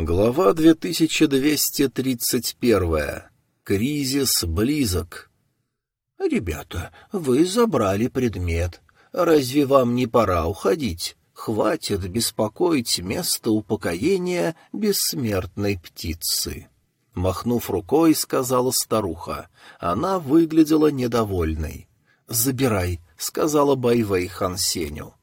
Глава 2231. Кризис близок. «Ребята, вы забрали предмет. Разве вам не пора уходить? Хватит беспокоить место упокоения бессмертной птицы». Махнув рукой, сказала старуха. Она выглядела недовольной. «Забирай», — сказала Байвей Хан Сеню.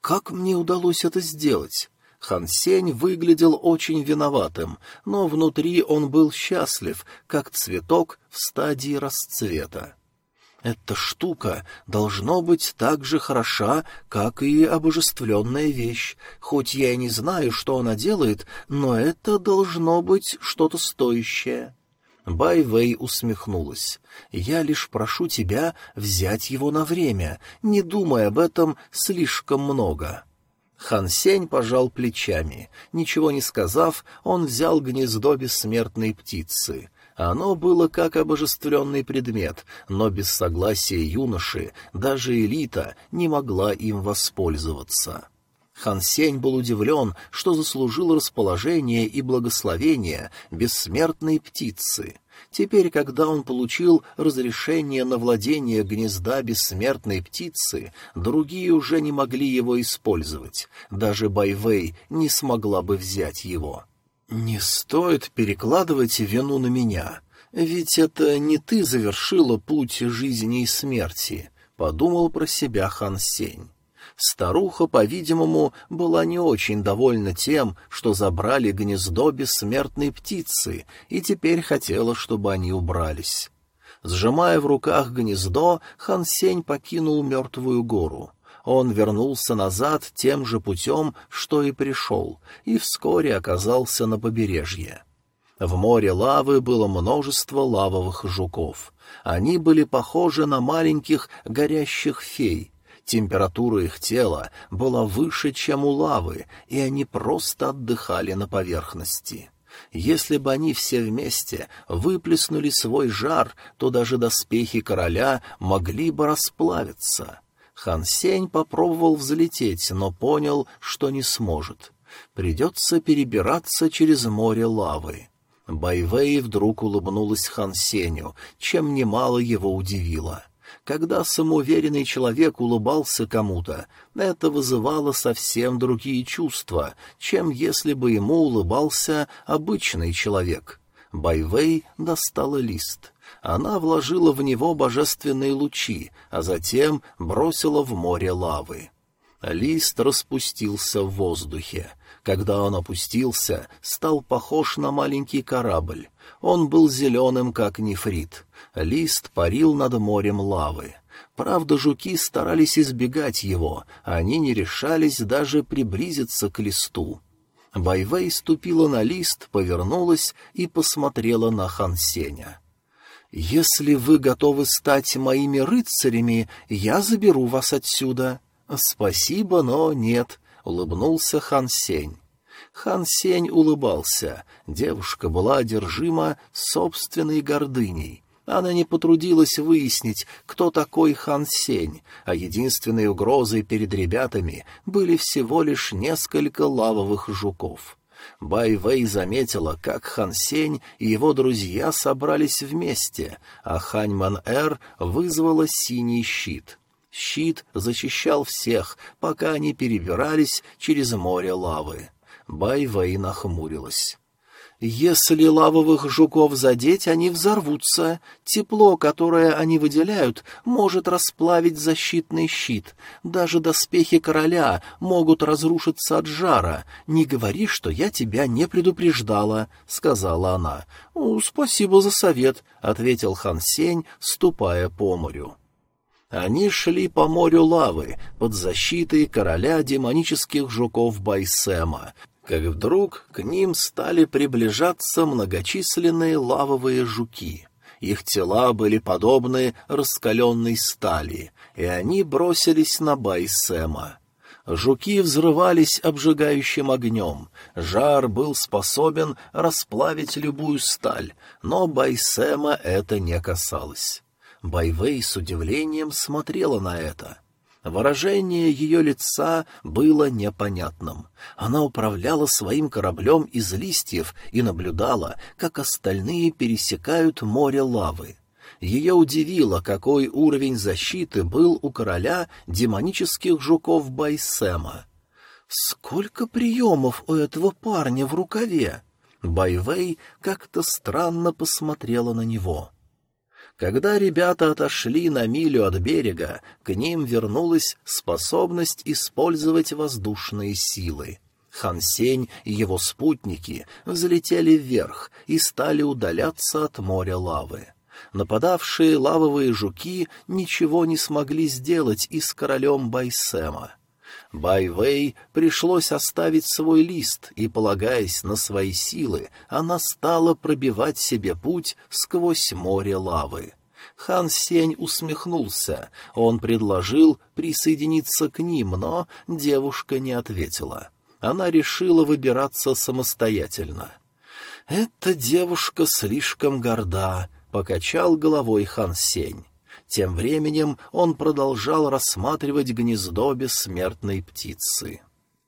«Как мне удалось это сделать? Хан Сень выглядел очень виноватым, но внутри он был счастлив, как цветок в стадии расцвета. Эта штука должно быть так же хороша, как и обожествленная вещь. Хоть я и не знаю, что она делает, но это должно быть что-то стоящее. Бай Вэй усмехнулась. «Я лишь прошу тебя взять его на время, не думая об этом слишком много». Хан Сень пожал плечами. Ничего не сказав, он взял гнездо бессмертной птицы. Оно было как обожествленный предмет, но без согласия юноши даже элита не могла им воспользоваться. Хан Сень был удивлен, что заслужил расположение и благословение бессмертной птицы. Теперь, когда он получил разрешение на владение гнезда бессмертной птицы, другие уже не могли его использовать. Даже Байвей не смогла бы взять его. «Не стоит перекладывать вину на меня, ведь это не ты завершила путь жизни и смерти», — подумал про себя Хан Сень. Старуха, по-видимому, была не очень довольна тем, что забрали гнездо бессмертной птицы, и теперь хотела, чтобы они убрались. Сжимая в руках гнездо, Хан Сень покинул мертвую гору. Он вернулся назад тем же путем, что и пришел, и вскоре оказался на побережье. В море лавы было множество лавовых жуков. Они были похожи на маленьких горящих фей, Температура их тела была выше, чем у лавы, и они просто отдыхали на поверхности. Если бы они все вместе выплеснули свой жар, то даже доспехи короля могли бы расплавиться. Хан Сень попробовал взлететь, но понял, что не сможет. Придется перебираться через море лавы. Байвей вдруг улыбнулась Хан Сенью, чем немало его удивило. Когда самоуверенный человек улыбался кому-то, это вызывало совсем другие чувства, чем если бы ему улыбался обычный человек. Байвей достала лист. Она вложила в него божественные лучи, а затем бросила в море лавы. Лист распустился в воздухе. Когда он опустился, стал похож на маленький корабль. Он был зеленым, как нефрит. Лист парил над морем лавы. Правда, жуки старались избегать его, они не решались даже приблизиться к листу. Байвей ступила на лист, повернулась и посмотрела на Хансеня. «Если вы готовы стать моими рыцарями, я заберу вас отсюда». «Спасибо, но нет», — улыбнулся Хан Сень. Хан Сень улыбался. Девушка была одержима собственной гордыней. Она не потрудилась выяснить, кто такой Хан Сень, а единственной угрозой перед ребятами были всего лишь несколько лавовых жуков. Бай Вэй заметила, как Хан Сень и его друзья собрались вместе, а Хань Ман Эр вызвала синий щит. Щит защищал всех, пока они перебирались через море лавы. Бай Вэй нахмурилась. Если лавовых жуков задеть, они взорвутся. Тепло, которое они выделяют, может расплавить защитный щит. Даже доспехи короля могут разрушиться от жара. Не говори, что я тебя не предупреждала, — сказала она. — Спасибо за совет, — ответил Хан Сень, ступая по морю. Они шли по морю лавы под защитой короля демонических жуков Байсема, как вдруг к ним стали приближаться многочисленные лавовые жуки. Их тела были подобны раскаленной стали, и они бросились на Байсема. Жуки взрывались обжигающим огнем. Жар был способен расплавить любую сталь, но Байсема это не касалось. Байвей с удивлением смотрела на это. Выражение ее лица было непонятным. Она управляла своим кораблем из листьев и наблюдала, как остальные пересекают море лавы. Ее удивило, какой уровень защиты был у короля демонических жуков Байсема. «Сколько приемов у этого парня в рукаве!» Байвей как-то странно посмотрела на него. Когда ребята отошли на милю от берега, к ним вернулась способность использовать воздушные силы. Хансень и его спутники взлетели вверх и стали удаляться от моря лавы. Нападавшие лавовые жуки ничего не смогли сделать и с королем Байсема. Байвей пришлось оставить свой лист, и, полагаясь на свои силы, она стала пробивать себе путь сквозь море лавы. Хан Сень усмехнулся. Он предложил присоединиться к ним, но девушка не ответила. Она решила выбираться самостоятельно. «Эта девушка слишком горда», — покачал головой Хан Сень. Тем временем он продолжал рассматривать гнездо бессмертной птицы.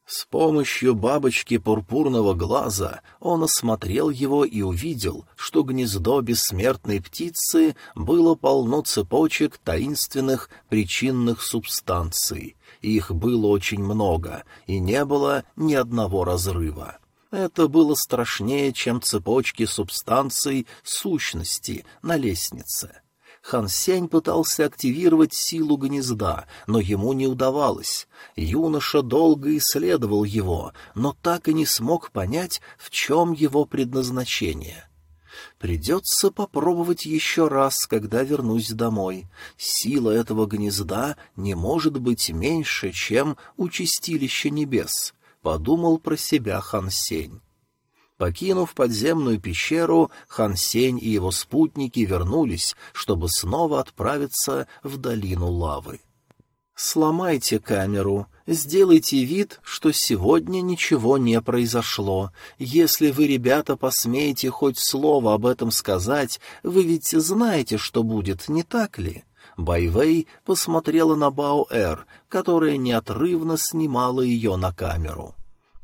С помощью бабочки пурпурного глаза он осмотрел его и увидел, что гнездо бессмертной птицы было полно цепочек таинственных причинных субстанций. Их было очень много, и не было ни одного разрыва. Это было страшнее, чем цепочки субстанций сущности на лестнице. Хан Сень пытался активировать силу гнезда, но ему не удавалось. Юноша долго исследовал его, но так и не смог понять, в чем его предназначение. Придется попробовать еще раз, когда вернусь домой. Сила этого гнезда не может быть меньше, чем у чистилища небес, — подумал про себя Хан Сень. Покинув подземную пещеру, Хан Сень и его спутники вернулись, чтобы снова отправиться в долину лавы. «Сломайте камеру, сделайте вид, что сегодня ничего не произошло. Если вы, ребята, посмеете хоть слово об этом сказать, вы ведь знаете, что будет, не так ли?» Байвей посмотрела на Бао-Эр, которая неотрывно снимала ее на камеру.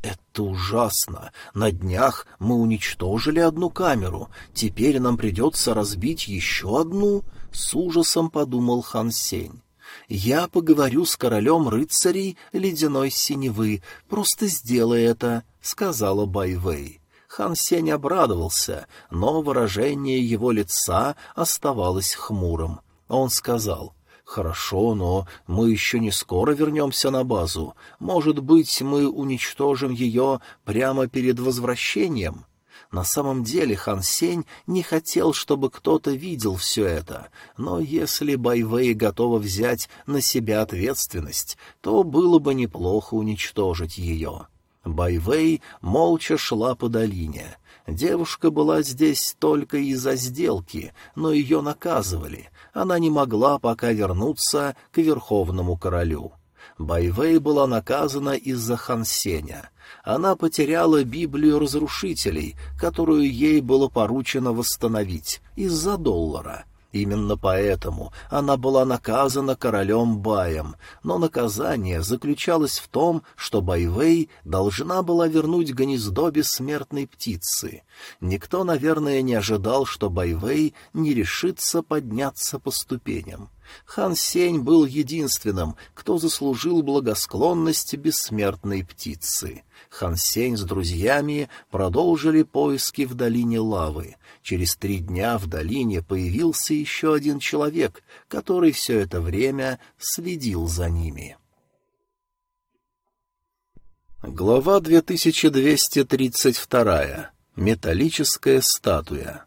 «Это ужасно. На днях мы уничтожили одну камеру. Теперь нам придется разбить еще одну?» — с ужасом подумал Хан Сень. «Я поговорю с королем рыцарей ледяной синевы. Просто сделай это», — сказала Байвей. Хан Сень обрадовался, но выражение его лица оставалось хмурым. Он сказал — «Хорошо, но мы еще не скоро вернемся на базу. Может быть, мы уничтожим ее прямо перед возвращением?» На самом деле Хан Сень не хотел, чтобы кто-то видел все это, но если Байвей готова взять на себя ответственность, то было бы неплохо уничтожить ее. Байвей молча шла по долине. Девушка была здесь только из-за сделки, но ее наказывали. Она не могла пока вернуться к верховному королю. Байвей была наказана из-за Хансеня. Она потеряла Библию разрушителей, которую ей было поручено восстановить, из-за доллара — Именно поэтому она была наказана королем Баем, но наказание заключалось в том, что Байвей должна была вернуть гнездо бессмертной птицы. Никто, наверное, не ожидал, что Байвей не решится подняться по ступеням. Хан Сень был единственным, кто заслужил благосклонность бессмертной птицы. Хан Сень с друзьями продолжили поиски в долине лавы. Через три дня в долине появился еще один человек, который все это время следил за ними. Глава 2232. Металлическая статуя.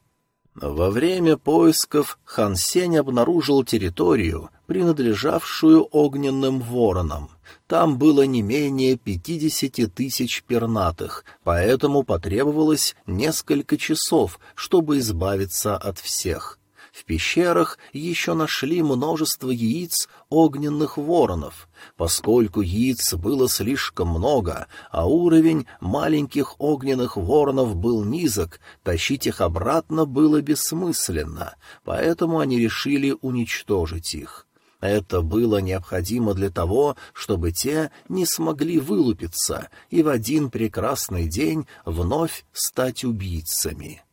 Во время поисков Хан Сень обнаружил территорию, принадлежавшую огненным воронам. Там было не менее пятидесяти тысяч пернатых, поэтому потребовалось несколько часов, чтобы избавиться от всех. В пещерах еще нашли множество яиц огненных воронов. Поскольку яиц было слишком много, а уровень маленьких огненных воронов был низок, тащить их обратно было бессмысленно, поэтому они решили уничтожить их. Это было необходимо для того, чтобы те не смогли вылупиться и в один прекрасный день вновь стать убийцами.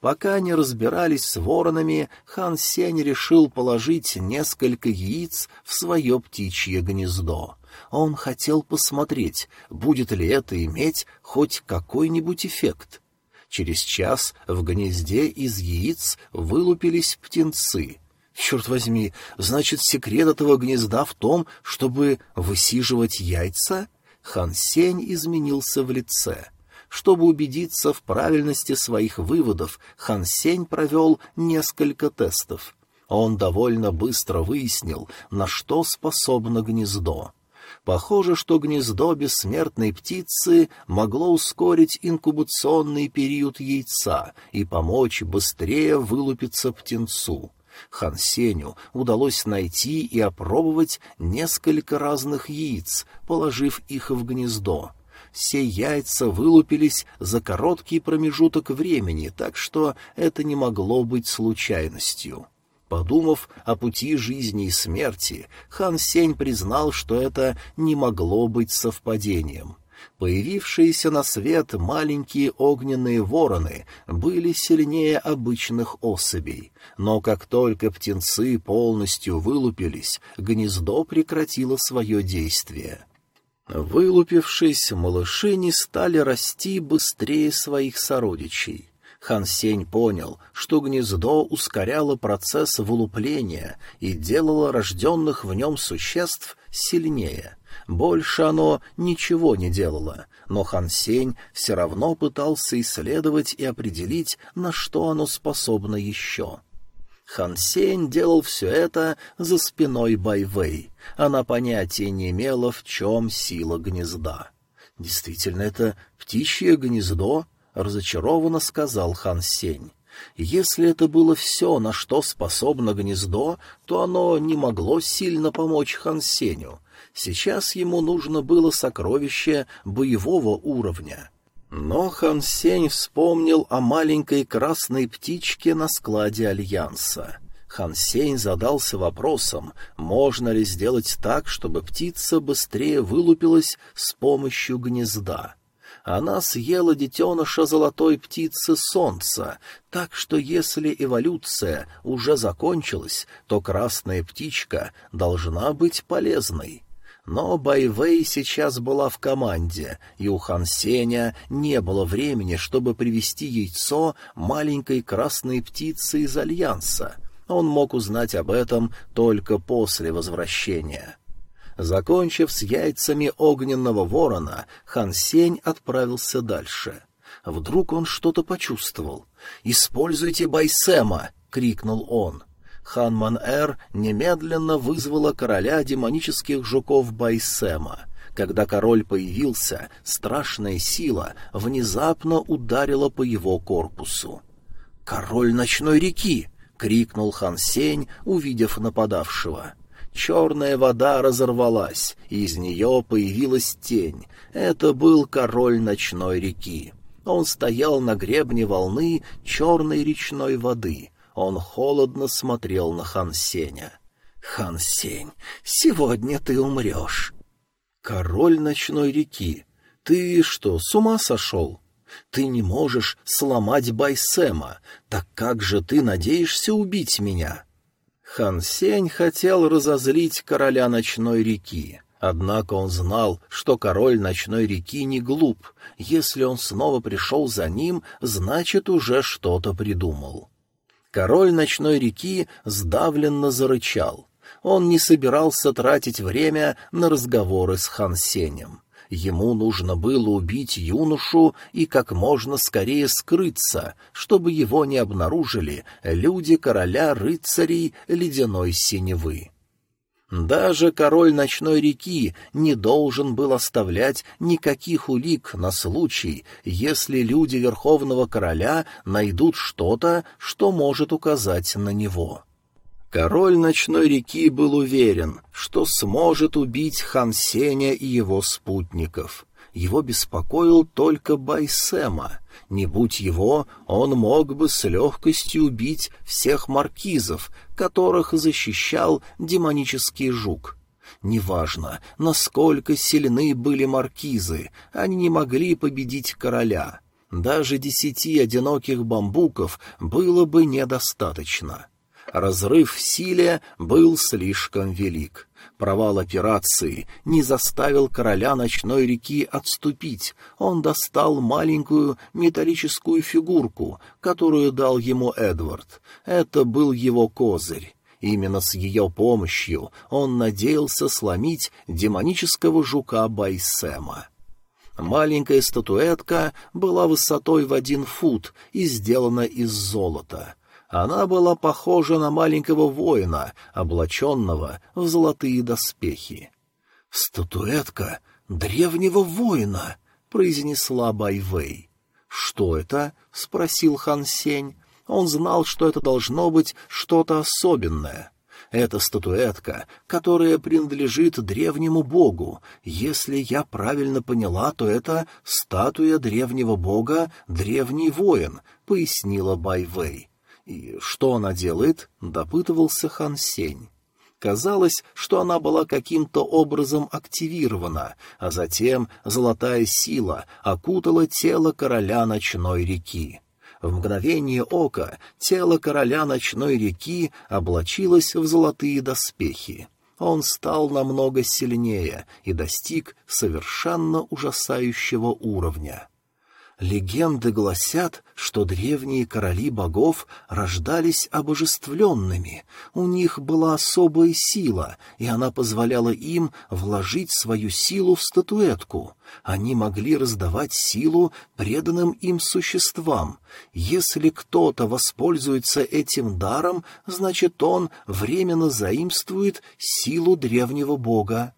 Пока они разбирались с воронами, хан Сень решил положить несколько яиц в свое птичье гнездо. Он хотел посмотреть, будет ли это иметь хоть какой-нибудь эффект. Через час в гнезде из яиц вылупились птенцы. Черт возьми, значит, секрет этого гнезда в том, чтобы высиживать яйца? Хан Сень изменился в лице. Чтобы убедиться в правильности своих выводов, Хан Сень провел несколько тестов. Он довольно быстро выяснил, на что способно гнездо. Похоже, что гнездо бессмертной птицы могло ускорить инкубационный период яйца и помочь быстрее вылупиться птенцу. Хан Сеню удалось найти и опробовать несколько разных яиц, положив их в гнездо. Все яйца вылупились за короткий промежуток времени, так что это не могло быть случайностью. Подумав о пути жизни и смерти, хан Сень признал, что это не могло быть совпадением. Появившиеся на свет маленькие огненные вороны были сильнее обычных особей, но как только птенцы полностью вылупились, гнездо прекратило свое действие. Вылупившись, малыши не стали расти быстрее своих сородичей. Хан Сень понял, что гнездо ускоряло процесс вылупления и делало рожденных в нем существ сильнее. Больше оно ничего не делало, но Хан Сень все равно пытался исследовать и определить, на что оно способно еще. Хан Сень делал все это за спиной Байвей. Она понятия не имела, в чем сила гнезда. Действительно, это птичье гнездо —— разочарованно сказал хан Сень. Если это было все, на что способно гнездо, то оно не могло сильно помочь хан Сеню. Сейчас ему нужно было сокровище боевого уровня. Но хан Сень вспомнил о маленькой красной птичке на складе Альянса. Хан Сень задался вопросом, можно ли сделать так, чтобы птица быстрее вылупилась с помощью гнезда она съела детеныша золотой птицы солнца, так что если эволюция уже закончилась, то красная птичка должна быть полезной. Но Байвей сейчас была в команде, и у Хан Сеня не было времени, чтобы привести яйцо маленькой красной птицы из Альянса. Он мог узнать об этом только после возвращения. Закончив с яйцами огненного ворона, Хан Сень отправился дальше. Вдруг он что-то почувствовал. «Используйте Байсема!» — крикнул он. Хан Ман-Эр немедленно вызвала короля демонических жуков Байсема. Когда король появился, страшная сила внезапно ударила по его корпусу. «Король ночной реки!» — крикнул Хан Сень, увидев нападавшего. Черная вода разорвалась, и из нее появилась тень. Это был король ночной реки. Он стоял на гребне волны черной речной воды. Он холодно смотрел на Хан Сеня. «Хан Сень, сегодня ты умрешь!» «Король ночной реки, ты что, с ума сошел?» Ты не можешь сломать Байсема, так как же ты надеешься убить меня?» Хан Сень хотел разозлить короля ночной реки. Однако он знал, что король ночной реки не глуп. Если он снова пришел за ним, значит, уже что-то придумал. Король ночной реки сдавленно зарычал. Он не собирался тратить время на разговоры с Хан Сенем. Ему нужно было убить юношу и как можно скорее скрыться, чтобы его не обнаружили люди короля рыцарей ледяной синевы. Даже король ночной реки не должен был оставлять никаких улик на случай, если люди верховного короля найдут что-то, что может указать на него. Король ночной реки был уверен, что сможет убить Хан Сеня и его спутников. Его беспокоил только Байсема. Не будь его, он мог бы с легкостью убить всех маркизов, которых защищал демонический жук. Неважно, насколько сильны были маркизы, они не могли победить короля. Даже десяти одиноких бамбуков было бы недостаточно. Разрыв в силе был слишком велик. Провал операции не заставил короля ночной реки отступить. Он достал маленькую металлическую фигурку, которую дал ему Эдвард. Это был его козырь. Именно с ее помощью он надеялся сломить демонического жука Байсема. Маленькая статуэтка была высотой в один фут и сделана из золота. Она была похожа на маленького воина, облаченного в золотые доспехи. «Статуэтка древнего воина!» — произнесла Байвей. «Что это?» — спросил Хан Сень. Он знал, что это должно быть что-то особенное. Это статуэтка, которая принадлежит древнему богу. Если я правильно поняла, то это статуя древнего бога «Древний воин», — пояснила Байвей. «И что она делает?» — допытывался Хан Сень. Казалось, что она была каким-то образом активирована, а затем золотая сила окутала тело короля ночной реки. В мгновение ока тело короля ночной реки облачилось в золотые доспехи. Он стал намного сильнее и достиг совершенно ужасающего уровня. Легенды гласят, что древние короли богов рождались обожествленными, у них была особая сила, и она позволяла им вложить свою силу в статуэтку. Они могли раздавать силу преданным им существам. Если кто-то воспользуется этим даром, значит он временно заимствует силу древнего бога.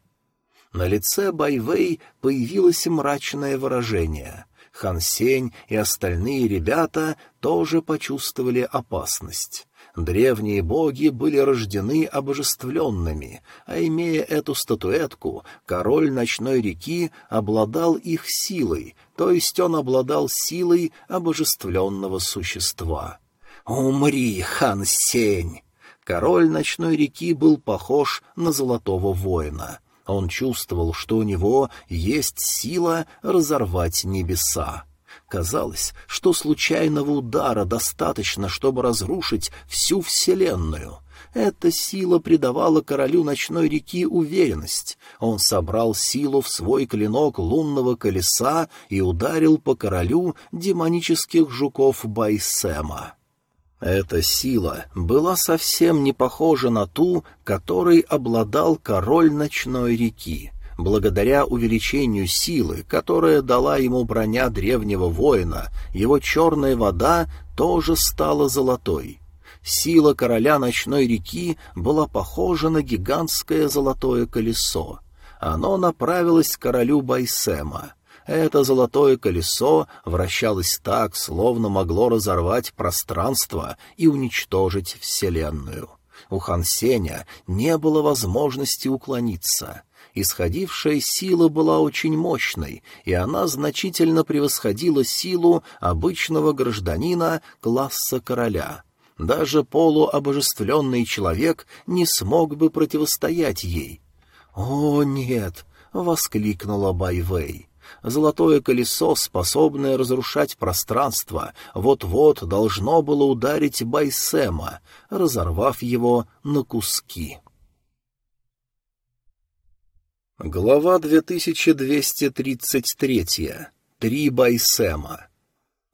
На лице Байвей появилось мрачное выражение — Хан Сень и остальные ребята тоже почувствовали опасность. Древние боги были рождены обожествленными, а имея эту статуэтку, король ночной реки обладал их силой, то есть он обладал силой обожествленного существа. «Умри, хан Сень!» Король ночной реки был похож на золотого воина — он чувствовал, что у него есть сила разорвать небеса. Казалось, что случайного удара достаточно, чтобы разрушить всю Вселенную. Эта сила придавала королю ночной реки уверенность. Он собрал силу в свой клинок лунного колеса и ударил по королю демонических жуков Байсема. Эта сила была совсем не похожа на ту, которой обладал король ночной реки. Благодаря увеличению силы, которая дала ему броня древнего воина, его черная вода тоже стала золотой. Сила короля ночной реки была похожа на гигантское золотое колесо. Оно направилось к королю Байсема. Это золотое колесо вращалось так, словно могло разорвать пространство и уничтожить Вселенную. У Хансеня не было возможности уклониться. Исходившая сила была очень мощной, и она значительно превосходила силу обычного гражданина класса короля. Даже полуобожествленный человек не смог бы противостоять ей. «О, нет!» — воскликнула Байвей. Золотое колесо, способное разрушать пространство, вот-вот должно было ударить Байсема, разорвав его на куски. Глава 2233. Три Байсема.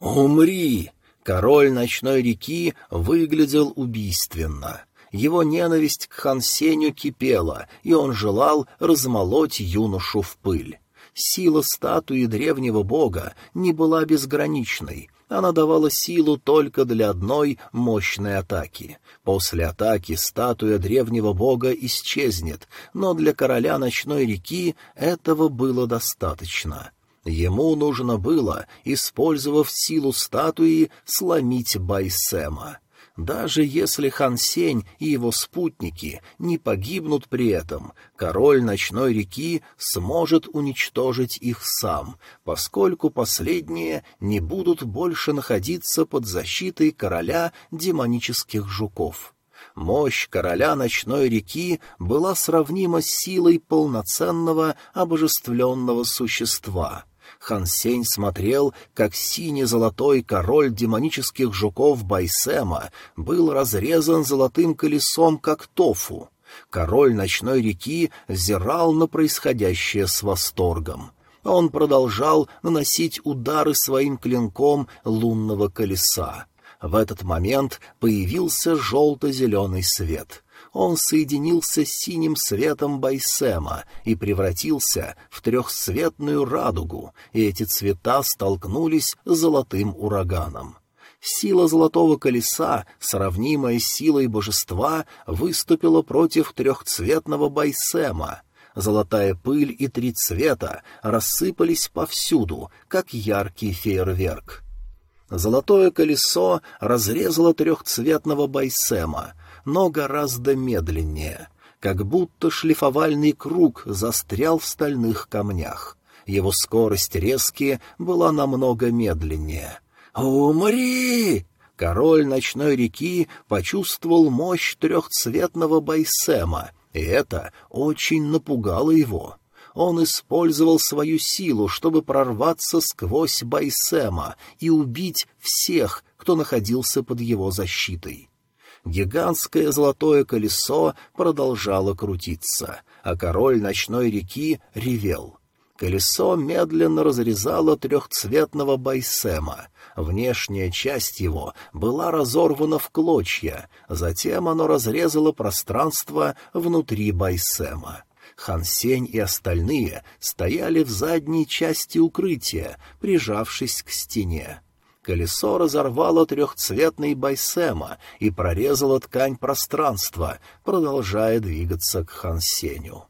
«Умри!» Король ночной реки выглядел убийственно. Его ненависть к Хансеню кипела, и он желал размолоть юношу в пыль. Сила статуи древнего бога не была безграничной, она давала силу только для одной мощной атаки. После атаки статуя древнего бога исчезнет, но для короля ночной реки этого было достаточно. Ему нужно было, использовав силу статуи, сломить Байсема. Даже если Хан Сень и его спутники не погибнут при этом, король ночной реки сможет уничтожить их сам, поскольку последние не будут больше находиться под защитой короля демонических жуков. Мощь короля ночной реки была сравнима с силой полноценного обожествленного существа — Хан Сень смотрел, как сине-золотой король демонических жуков Байсема был разрезан золотым колесом, как тофу. Король ночной реки взирал на происходящее с восторгом. Он продолжал наносить удары своим клинком лунного колеса. В этот момент появился желто-зеленый свет — он соединился с синим светом Байсема и превратился в трехцветную радугу, и эти цвета столкнулись с золотым ураганом. Сила золотого колеса, сравнимая с силой божества, выступила против трехцветного Байсема. Золотая пыль и три цвета рассыпались повсюду, как яркий фейерверк. Золотое колесо разрезало трехцветного Байсема, но гораздо медленнее, как будто шлифовальный круг застрял в стальных камнях. Его скорость резки была намного медленнее. «Умри!» Король ночной реки почувствовал мощь трехцветного Байсема, и это очень напугало его. Он использовал свою силу, чтобы прорваться сквозь Байсема и убить всех, кто находился под его защитой. Гигантское золотое колесо продолжало крутиться, а король ночной реки ревел. Колесо медленно разрезало трехцветного байсема. Внешняя часть его была разорвана в клочья, затем оно разрезало пространство внутри байсема. Хансень и остальные стояли в задней части укрытия, прижавшись к стене. Колесо разорвало трехцветный Байсема и прорезало ткань пространства, продолжая двигаться к Хансеню.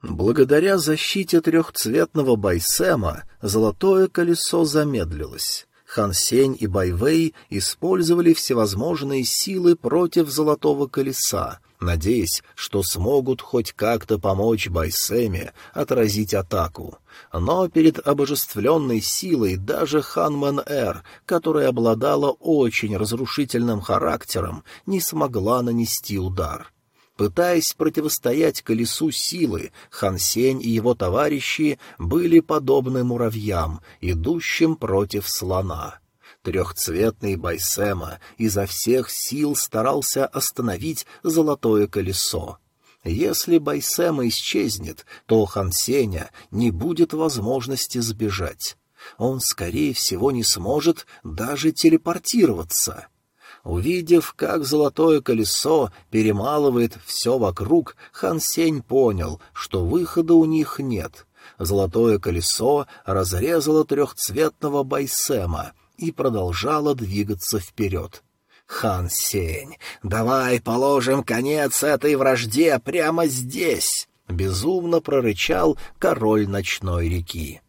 Благодаря защите трехцветного Байсема золотое колесо замедлилось. Хан Сень и Байвей использовали всевозможные силы против золотого колеса, надеясь, что смогут хоть как-то помочь Байсеме отразить атаку. Но перед обожествленной силой даже Ханмен-Эр, которая обладала очень разрушительным характером, не смогла нанести удар. Пытаясь противостоять колесу силы, Хан Сень и его товарищи были подобны муравьям, идущим против слона. Трехцветный Байсема изо всех сил старался остановить золотое колесо. Если Байсема исчезнет, то Хансеня не будет возможности сбежать. Он, скорее всего, не сможет даже телепортироваться. Увидев, как золотое колесо перемалывает все вокруг, Хан понял, что выхода у них нет. Золотое колесо разрезало трехцветного Байсема, и продолжала двигаться вперед. «Хан Сень, давай положим конец этой вражде прямо здесь!» — безумно прорычал король ночной реки.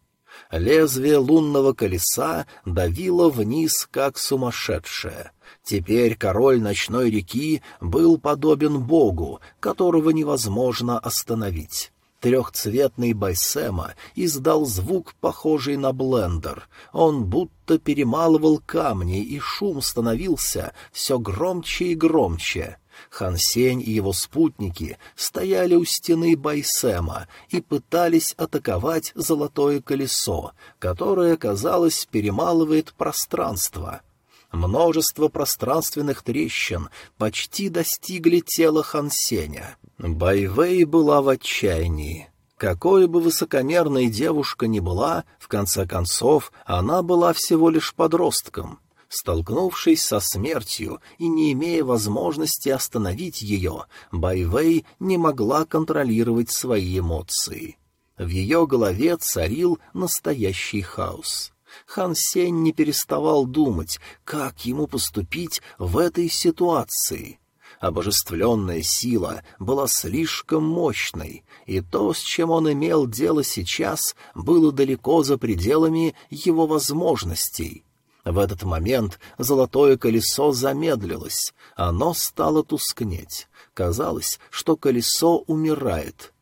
Лезвие лунного колеса давило вниз, как сумасшедшее. Теперь король ночной реки был подобен богу, которого невозможно остановить. Трехцветный Байсема издал звук, похожий на блендер. Он будто перемалывал камни, и шум становился все громче и громче. Хансень и его спутники стояли у стены Байсема и пытались атаковать золотое колесо, которое, казалось, перемалывает пространство — Множество пространственных трещин почти достигли тела Хансеня. Байвей была в отчаянии. Какой бы высокомерной девушка ни была, в конце концов, она была всего лишь подростком. Столкнувшись со смертью и не имея возможности остановить ее, Байвей не могла контролировать свои эмоции. В ее голове царил настоящий хаос. Хан Сень не переставал думать, как ему поступить в этой ситуации. Обожествленная сила была слишком мощной, и то, с чем он имел дело сейчас, было далеко за пределами его возможностей. В этот момент золотое колесо замедлилось, оно стало тускнеть. Казалось, что колесо умирает.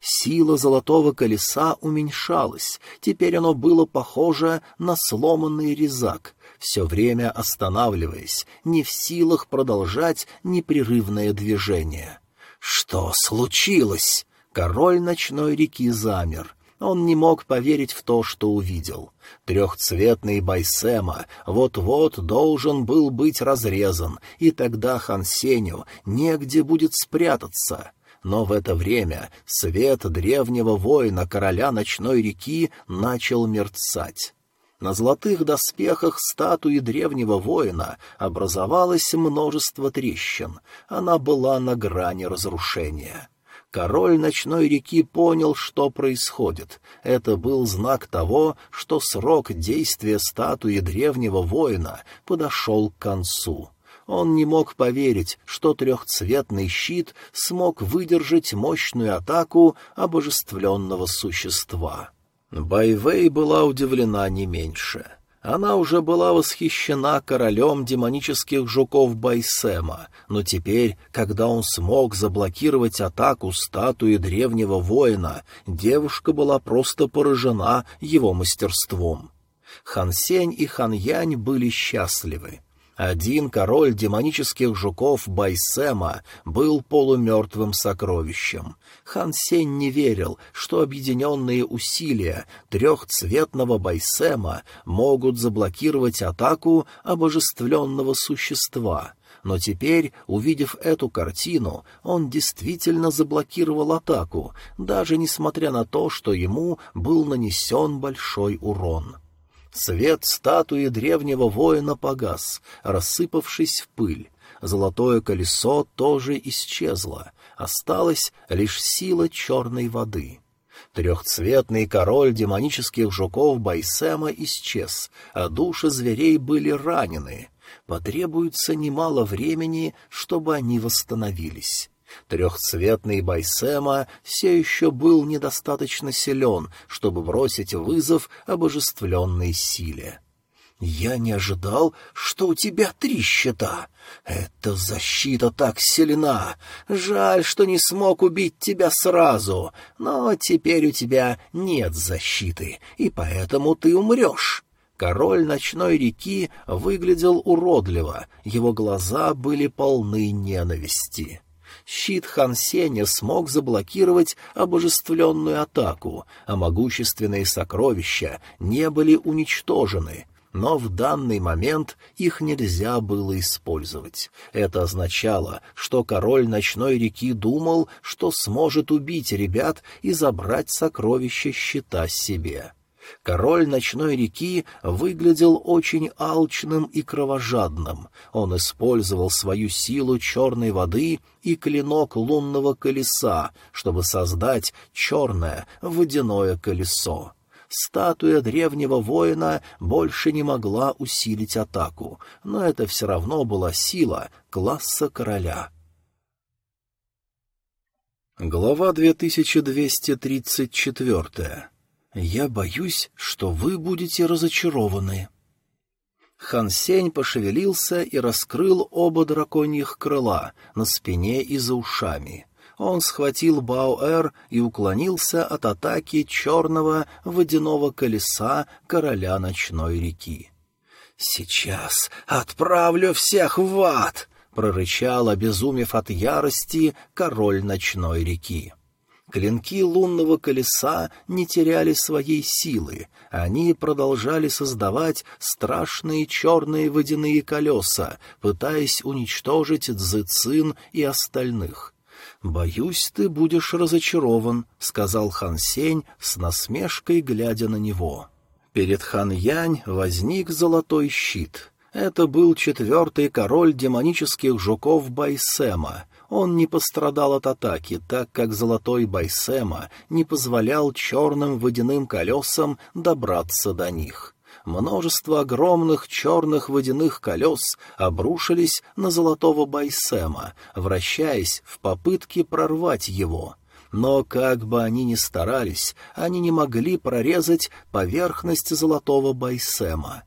Сила золотого колеса уменьшалась, теперь оно было похоже на сломанный резак, все время останавливаясь, не в силах продолжать непрерывное движение. «Что случилось?» Король ночной реки замер. Он не мог поверить в то, что увидел. Трехцветный Байсема вот-вот должен был быть разрезан, и тогда Хансеню негде будет спрятаться. Но в это время свет древнего воина короля ночной реки начал мерцать. На золотых доспехах статуи древнего воина образовалось множество трещин. Она была на грани разрушения. Король ночной реки понял, что происходит. Это был знак того, что срок действия статуи древнего воина подошел к концу. Он не мог поверить, что трехцветный щит смог выдержать мощную атаку обожествленного существа. Байвей была удивлена не меньше — она уже была восхищена королем демонических жуков Байсема, но теперь, когда он смог заблокировать атаку статуи древнего воина, девушка была просто поражена его мастерством. Хансень и Ханьянь были счастливы. Один король демонических жуков Байсема был полумертвым сокровищем. Хан Сень не верил, что объединенные усилия трехцветного Байсема могут заблокировать атаку обожествленного существа. Но теперь, увидев эту картину, он действительно заблокировал атаку, даже несмотря на то, что ему был нанесен большой урон. Свет статуи древнего воина погас, рассыпавшись в пыль. Золотое колесо тоже исчезло, осталась лишь сила черной воды. Трехцветный король демонических жуков Байсема исчез, а души зверей были ранены. Потребуется немало времени, чтобы они восстановились. Трехцветный Байсема все еще был недостаточно силен, чтобы бросить вызов обожествленной силе. «Я не ожидал, что у тебя три щита. Эта защита так сильна. Жаль, что не смог убить тебя сразу, но теперь у тебя нет защиты, и поэтому ты умрешь». Король ночной реки выглядел уродливо, его глаза были полны ненависти. Щит Хан Сеня смог заблокировать обожествленную атаку, а могущественные сокровища не были уничтожены, но в данный момент их нельзя было использовать. Это означало, что король ночной реки думал, что сможет убить ребят и забрать сокровища щита себе. Король ночной реки выглядел очень алчным и кровожадным. Он использовал свою силу черной воды и клинок лунного колеса, чтобы создать черное водяное колесо. Статуя древнего воина больше не могла усилить атаку, но это все равно была сила класса короля. Глава 2234 «Я боюсь, что вы будете разочарованы». Хан Сень пошевелился и раскрыл оба драконьих крыла на спине и за ушами. Он схватил Баоэр и уклонился от атаки черного водяного колеса короля ночной реки. «Сейчас отправлю всех в ад!» — прорычал, обезумев от ярости, король ночной реки. Клинки лунного колеса не теряли своей силы, они продолжали создавать страшные черные водяные колеса, пытаясь уничтожить Цзыцин и остальных. «Боюсь, ты будешь разочарован», — сказал Хан Сень с насмешкой, глядя на него. Перед Хан Янь возник золотой щит. Это был четвертый король демонических жуков Байсема — он не пострадал от атаки, так как золотой Байсема не позволял черным водяным колесам добраться до них. Множество огромных черных водяных колес обрушились на золотого Байсема, вращаясь в попытке прорвать его. Но как бы они ни старались, они не могли прорезать поверхность золотого Байсема.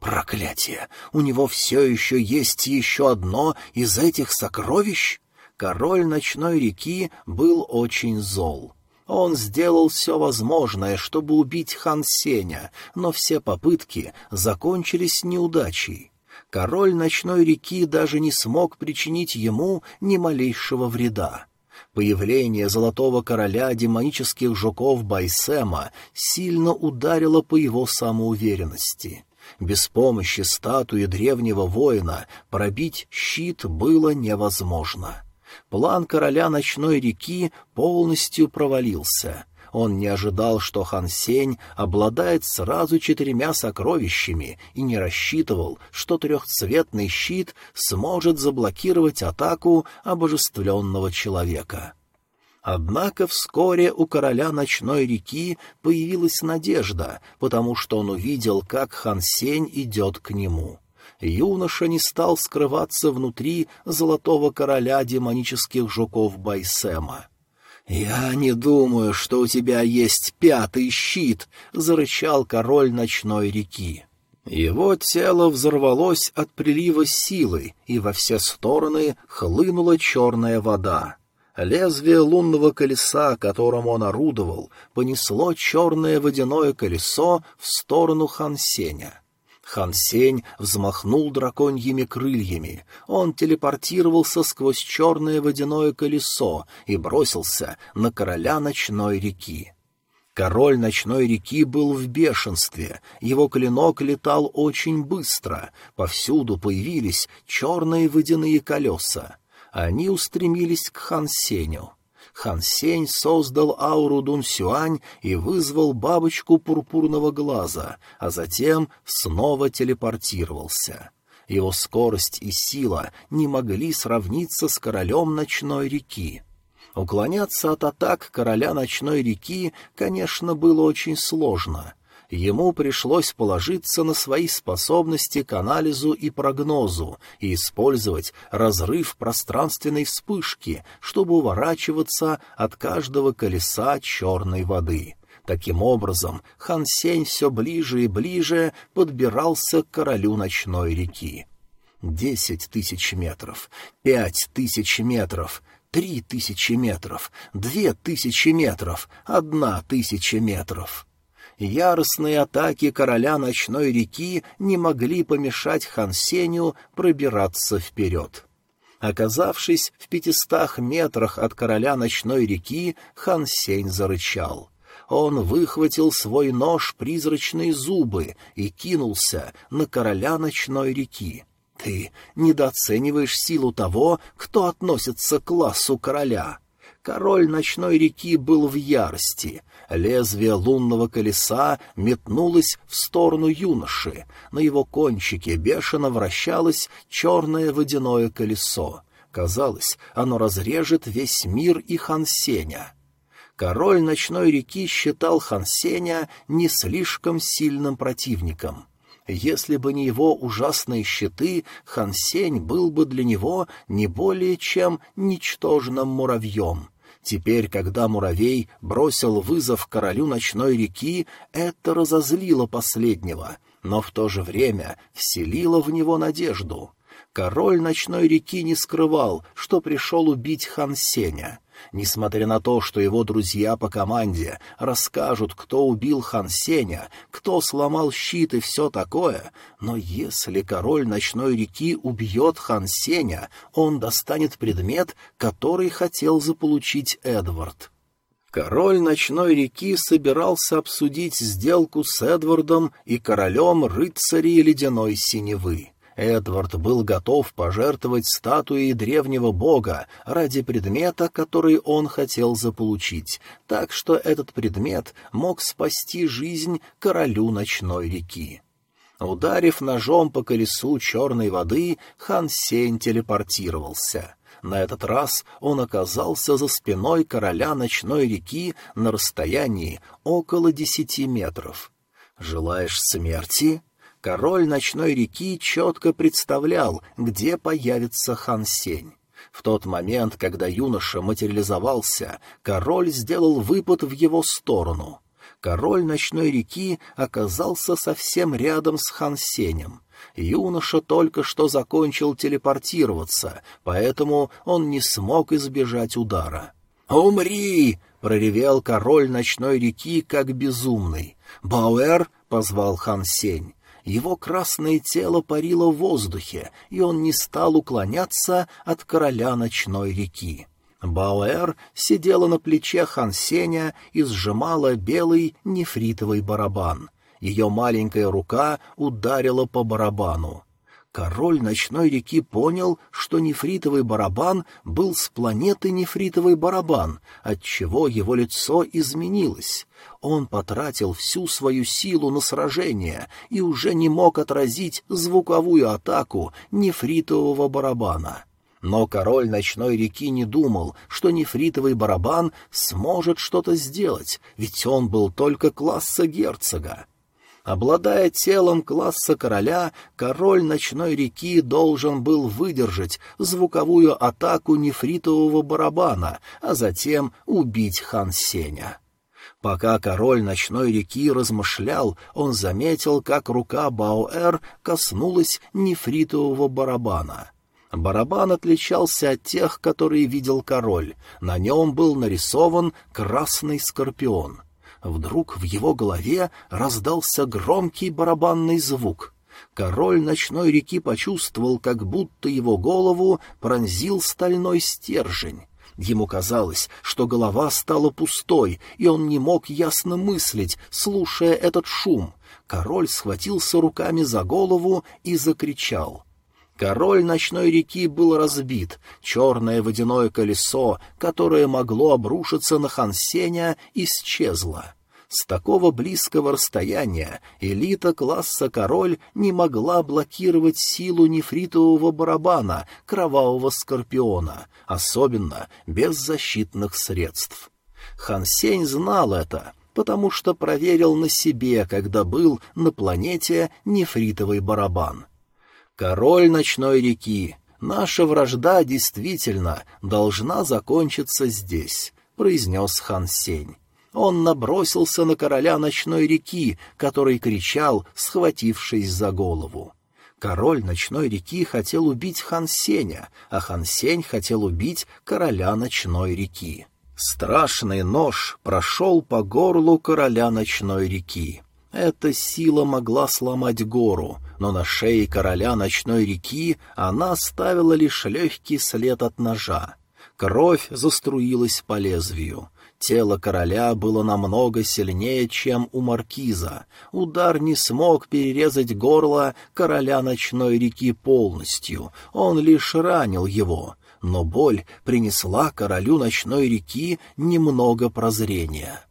Проклятие! У него все еще есть еще одно из этих сокровищ? Король ночной реки был очень зол. Он сделал все возможное, чтобы убить хан Сеня, но все попытки закончились неудачей. Король ночной реки даже не смог причинить ему ни малейшего вреда. Появление золотого короля демонических жуков Байсема сильно ударило по его самоуверенности. Без помощи статуи древнего воина пробить щит было невозможно. План короля ночной реки полностью провалился. Он не ожидал, что Хан Сень обладает сразу четырьмя сокровищами и не рассчитывал, что трехцветный щит сможет заблокировать атаку обожествленного человека. Однако вскоре у короля ночной реки появилась надежда, потому что он увидел, как Хан Сень идет к нему. Юноша не стал скрываться внутри золотого короля демонических жуков Байсема. «Я не думаю, что у тебя есть пятый щит», — зарычал король ночной реки. Его тело взорвалось от прилива силы, и во все стороны хлынула черная вода. Лезвие лунного колеса, которым он орудовал, понесло черное водяное колесо в сторону Хансеня. Хансень взмахнул драконьими крыльями. Он телепортировался сквозь черное водяное колесо и бросился на короля ночной реки. Король ночной реки был в бешенстве, его клинок летал очень быстро, повсюду появились черные водяные колеса. Они устремились к Хан Сеню. Хан Сень создал ауру Дун Сюань и вызвал бабочку пурпурного глаза, а затем снова телепортировался. Его скорость и сила не могли сравниться с королем ночной реки. Уклоняться от атак короля ночной реки, конечно, было очень сложно — ему пришлось положиться на свои способности к анализу и прогнозу и использовать разрыв пространственной вспышки, чтобы уворачиваться от каждого колеса черной воды. Таким образом, Хан Сень все ближе и ближе подбирался к королю ночной реки. Десять тысяч метров, пять тысяч метров, три тысячи метров, две тысячи метров, одна тысяча метров яростные атаки короля ночной реки не могли помешать Хансеню пробираться вперед. Оказавшись в пятистах метрах от короля ночной реки, Хан Сень зарычал. Он выхватил свой нож призрачные зубы и кинулся на короля ночной реки. Ты недооцениваешь силу того, кто относится к классу короля. Король ночной реки был в ярости. Лезвие лунного колеса метнулось в сторону юноши. На его кончике бешено вращалось черное водяное колесо. Казалось, оно разрежет весь мир и Хансеня. Король ночной реки считал Хансеня не слишком сильным противником. Если бы не его ужасные щиты, Хансень был бы для него не более чем ничтожным муравьем — Теперь, когда муравей бросил вызов королю ночной реки, это разозлило последнего, но в то же время вселило в него надежду. Король ночной реки не скрывал, что пришел убить хан Сеня. Несмотря на то, что его друзья по команде расскажут, кто убил хан Сеня, кто сломал щит и все такое, но если король ночной реки убьет хан Сеня, он достанет предмет, который хотел заполучить Эдвард. Король ночной реки собирался обсудить сделку с Эдвардом и королем рыцарей ледяной синевы. Эдвард был готов пожертвовать статуей древнего бога ради предмета, который он хотел заполучить, так что этот предмет мог спасти жизнь королю ночной реки. Ударив ножом по колесу черной воды, хан Сень телепортировался. На этот раз он оказался за спиной короля ночной реки на расстоянии около десяти метров. «Желаешь смерти?» Король ночной реки четко представлял, где появится хан Сень. В тот момент, когда юноша материализовался, король сделал выпад в его сторону. Король ночной реки оказался совсем рядом с хан Сенем. Юноша только что закончил телепортироваться, поэтому он не смог избежать удара. «Умри!» — проревел король ночной реки, как безумный. «Бауэр!» — позвал хан Сень. Его красное тело парило в воздухе, и он не стал уклоняться от короля ночной реки. Бауэр сидела на плече Хан Сеня и сжимала белый нефритовый барабан. Ее маленькая рука ударила по барабану. Король ночной реки понял, что нефритовый барабан был с планеты нефритовый барабан, отчего его лицо изменилось. Он потратил всю свою силу на сражение и уже не мог отразить звуковую атаку нефритового барабана. Но король ночной реки не думал, что нефритовый барабан сможет что-то сделать, ведь он был только класса герцога. Обладая телом класса короля, король ночной реки должен был выдержать звуковую атаку нефритового барабана, а затем убить хан Сеня. Пока король ночной реки размышлял, он заметил, как рука Баоэр коснулась нефритового барабана. Барабан отличался от тех, которые видел король. На нем был нарисован красный скорпион. Вдруг в его голове раздался громкий барабанный звук. Король ночной реки почувствовал, как будто его голову пронзил стальной стержень. Ему казалось, что голова стала пустой, и он не мог ясно мыслить, слушая этот шум. Король схватился руками за голову и закричал. Король ночной реки был разбит, черное водяное колесо, которое могло обрушиться на Хансеня, исчезло. С такого близкого расстояния элита класса «Король» не могла блокировать силу нефритового барабана, кровавого скорпиона, особенно без защитных средств. Хансень знал это, потому что проверил на себе, когда был на планете нефритовый барабан — Король ночной реки, наша вражда действительно должна закончиться здесь, произнес хан Сень. Он набросился на короля ночной реки, который кричал, схватившись за голову. Король ночной реки хотел убить хан Сеня, а хан Сень хотел убить короля ночной реки. Страшный нож прошел по горлу короля ночной реки. Эта сила могла сломать гору, но на шее короля ночной реки она оставила лишь легкий след от ножа. Кровь заструилась по лезвию. Тело короля было намного сильнее, чем у маркиза. Удар не смог перерезать горло короля ночной реки полностью, он лишь ранил его, но боль принесла королю ночной реки немного прозрения.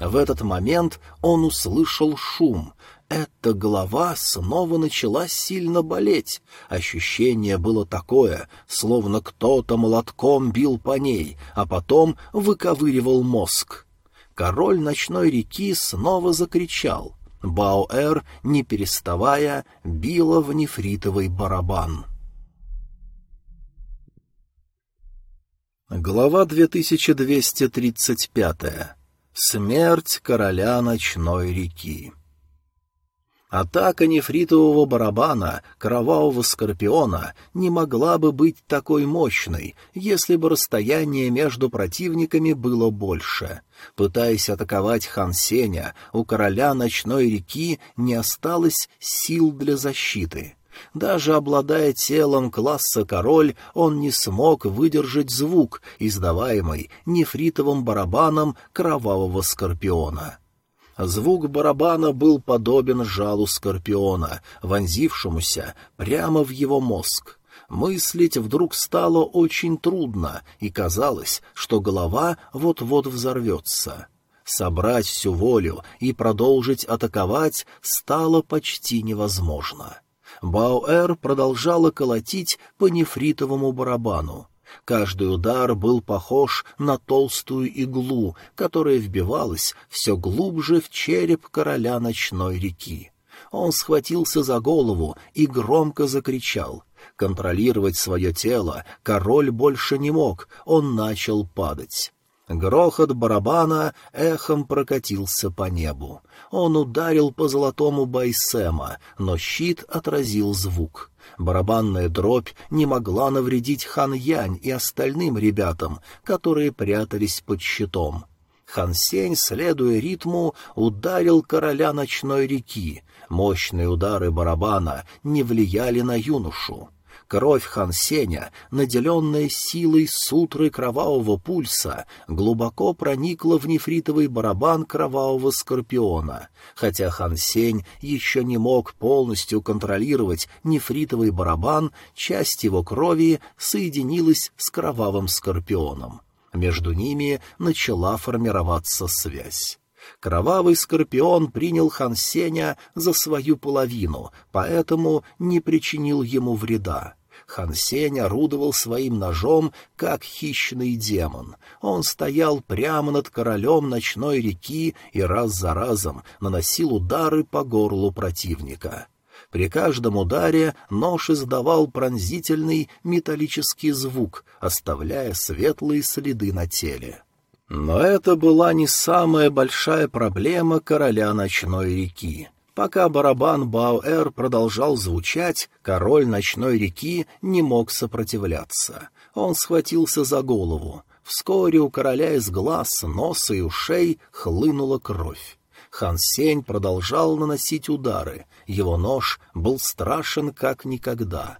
В этот момент он услышал шум. Эта голова снова начала сильно болеть. Ощущение было такое, словно кто-то молотком бил по ней, а потом выковыривал мозг. Король ночной реки снова закричал. Баоэр, не переставая, била в нефритовый барабан. Глава 2235 Смерть короля ночной реки. Атака нефритового барабана, кровавого скорпиона, не могла бы быть такой мощной, если бы расстояние между противниками было больше. Пытаясь атаковать Хан Сеня, у короля ночной реки не осталось сил для защиты. Даже обладая телом класса король, он не смог выдержать звук, издаваемый нефритовым барабаном кровавого скорпиона. Звук барабана был подобен жалу скорпиона, вонзившемуся прямо в его мозг. Мыслить вдруг стало очень трудно, и казалось, что голова вот-вот взорвется. Собрать всю волю и продолжить атаковать стало почти невозможно. Бауэр продолжала колотить по нефритовому барабану. Каждый удар был похож на толстую иглу, которая вбивалась все глубже в череп короля ночной реки. Он схватился за голову и громко закричал. Контролировать свое тело король больше не мог, он начал падать. Грохот барабана эхом прокатился по небу. Он ударил по золотому Байсема, но щит отразил звук. Барабанная дробь не могла навредить Хан Янь и остальным ребятам, которые прятались под щитом. Хан Сень, следуя ритму, ударил короля ночной реки. Мощные удары барабана не влияли на юношу. Кровь Хансеня, наделенная силой сутры кровавого пульса, глубоко проникла в нефритовый барабан кровавого скорпиона. Хотя Хансень еще не мог полностью контролировать нефритовый барабан, часть его крови соединилась с кровавым скорпионом. Между ними начала формироваться связь. Кровавый скорпион принял Хансеня за свою половину, поэтому не причинил ему вреда. Хан Сень орудовал своим ножом, как хищный демон. Он стоял прямо над королем ночной реки и раз за разом наносил удары по горлу противника. При каждом ударе нож издавал пронзительный металлический звук, оставляя светлые следы на теле. Но это была не самая большая проблема короля ночной реки. Пока барабан Бауэр продолжал звучать, король ночной реки не мог сопротивляться. Он схватился за голову. Вскоре у короля из глаз, носа и ушей хлынула кровь. Хан Сень продолжал наносить удары. Его нож был страшен как никогда.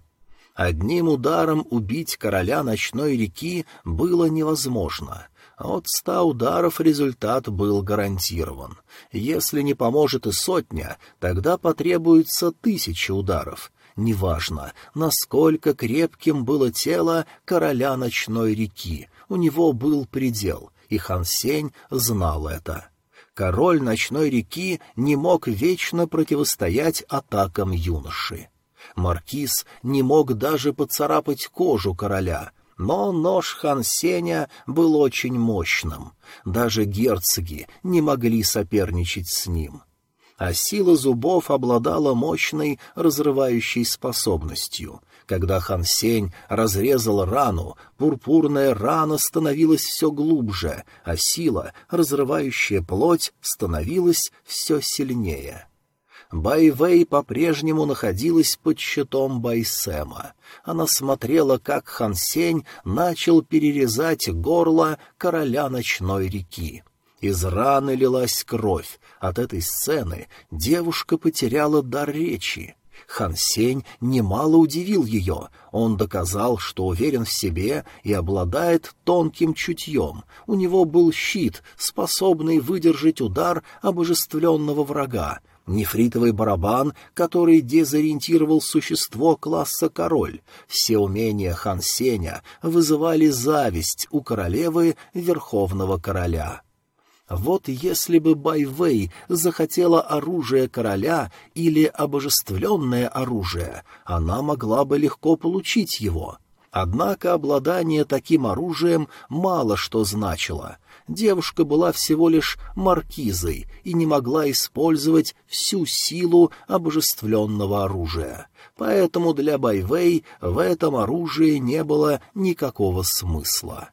Одним ударом убить короля ночной реки было невозможно. От ста ударов результат был гарантирован. Если не поможет и сотня, тогда потребуется тысяча ударов. Неважно, насколько крепким было тело короля ночной реки, у него был предел, и Хан Сень знал это. Король ночной реки не мог вечно противостоять атакам юноши. Маркиз не мог даже поцарапать кожу короля — но нож Хан Сеня был очень мощным. Даже герцоги не могли соперничать с ним. А сила зубов обладала мощной разрывающей способностью. Когда Хан Сень разрезал рану, пурпурная рана становилась все глубже, а сила, разрывающая плоть, становилась все сильнее. Байвей по-прежнему находилась под щитом Байсема. Она смотрела, как Хансень начал перерезать горло короля ночной реки. Из раны лилась кровь. От этой сцены девушка потеряла дар речи. Хан Сень немало удивил ее. Он доказал, что уверен в себе и обладает тонким чутьем. У него был щит, способный выдержать удар обожествленного врага, нефритовый барабан, который дезориентировал существо класса король. Все умения Хан Сеня вызывали зависть у королевы Верховного Короля. Вот если бы Байвей захотела оружие короля или обожествленное оружие, она могла бы легко получить его. Однако обладание таким оружием мало что значило девушка была всего лишь маркизой и не могла использовать всю силу обожествленного оружия. Поэтому для Байвей в этом оружии не было никакого смысла.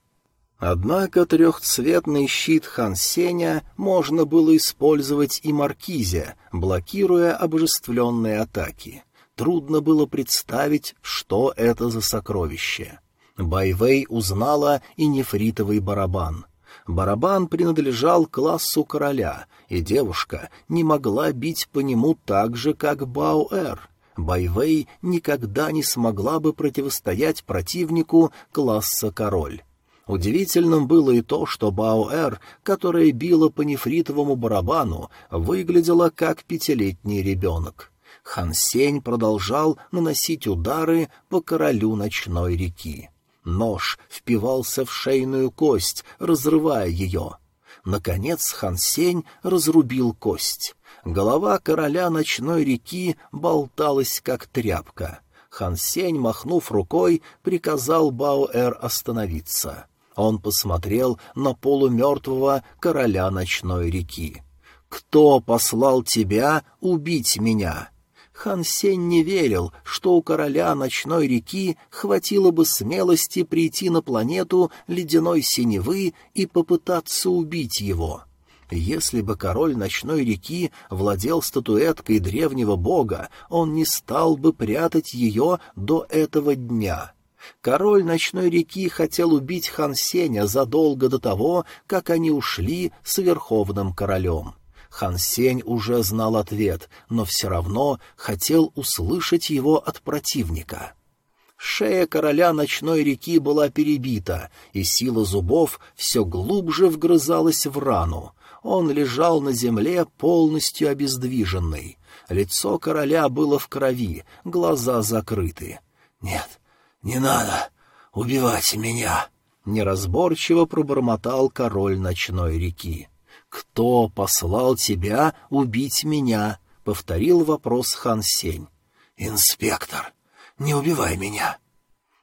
Однако трехцветный щит Хан Сеня можно было использовать и маркизе, блокируя обожествленные атаки. Трудно было представить, что это за сокровище. Байвей узнала и нефритовый барабан. Барабан принадлежал классу короля, и девушка не могла бить по нему так же, как Бауэр. Байвей никогда не смогла бы противостоять противнику класса король. Удивительным было и то, что Бауэр, которая била по нефритовому барабану, выглядела как пятилетний ребенок. Хансень продолжал наносить удары по королю ночной реки. Нож впивался в шейную кость, разрывая ее. Наконец Хансень разрубил кость. Голова короля ночной реки болталась, как тряпка. Хансень, махнув рукой, приказал Баоэр остановиться. Он посмотрел на полумертвого короля ночной реки. «Кто послал тебя убить меня?» Хан Сень не верил, что у короля ночной реки хватило бы смелости прийти на планету ледяной синевы и попытаться убить его. Если бы король ночной реки владел статуэткой древнего бога, он не стал бы прятать ее до этого дня. Король ночной реки хотел убить Хан Сеня задолго до того, как они ушли с верховным королем. Хан Сень уже знал ответ, но все равно хотел услышать его от противника. Шея короля ночной реки была перебита, и сила зубов все глубже вгрызалась в рану. Он лежал на земле полностью обездвиженный. Лицо короля было в крови, глаза закрыты. «Нет, не надо убивать меня!» — неразборчиво пробормотал король ночной реки. «Кто послал тебя убить меня?» — повторил вопрос Хан Сень. «Инспектор, не убивай меня!»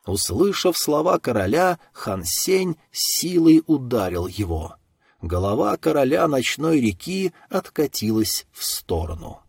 Услышав слова короля, Хан Сень силой ударил его. Голова короля ночной реки откатилась в сторону.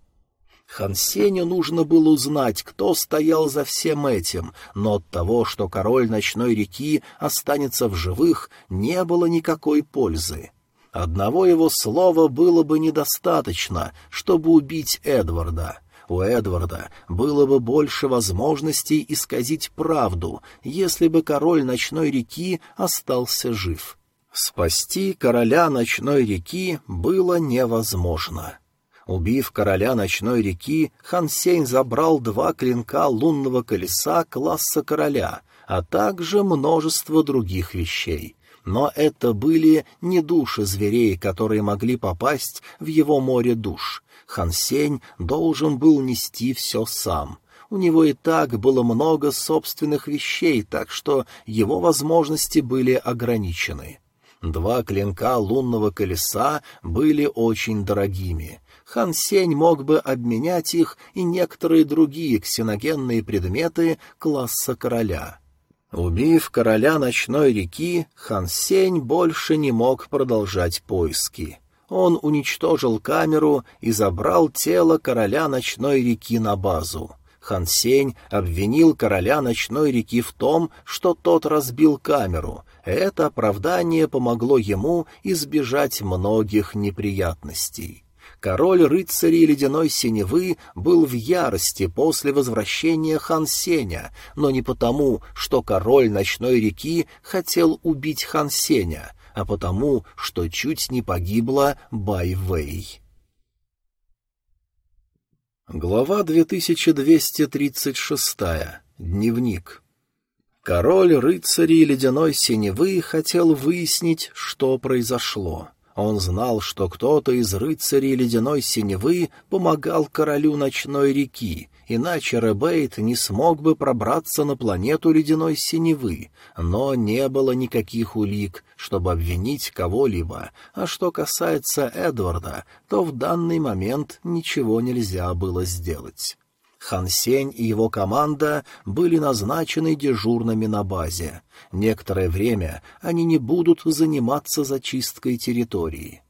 Хан Сеню нужно было узнать, кто стоял за всем этим, но от того, что король ночной реки останется в живых, не было никакой пользы. Одного его слова было бы недостаточно, чтобы убить Эдварда. У Эдварда было бы больше возможностей исказить правду, если бы король ночной реки остался жив. Спасти короля ночной реки было невозможно. Убив короля ночной реки, Хан Сень забрал два клинка лунного колеса класса короля, а также множество других вещей. Но это были не души зверей, которые могли попасть в его море душ. Хан Сень должен был нести все сам. У него и так было много собственных вещей, так что его возможности были ограничены. Два клинка лунного колеса были очень дорогими. Хан Сень мог бы обменять их и некоторые другие ксеногенные предметы класса короля. Убив короля ночной реки, Хан Сень больше не мог продолжать поиски. Он уничтожил камеру и забрал тело короля ночной реки на базу. Хан Сень обвинил короля ночной реки в том, что тот разбил камеру. Это оправдание помогло ему избежать многих неприятностей. Король рыцарей ледяной синевы был в ярости после возвращения Хан Сеня, но не потому, что король ночной реки хотел убить Хан Сеня, а потому, что чуть не погибла Бай Вэй. Глава 2236. Дневник. Король рыцарей ледяной синевы хотел выяснить, что произошло. Он знал, что кто-то из рыцарей ледяной синевы помогал королю ночной реки, иначе Ребейт не смог бы пробраться на планету ледяной синевы, но не было никаких улик, чтобы обвинить кого-либо, а что касается Эдварда, то в данный момент ничего нельзя было сделать. Хан Сень и его команда были назначены дежурными на базе. Некоторое время они не будут заниматься зачисткой территории.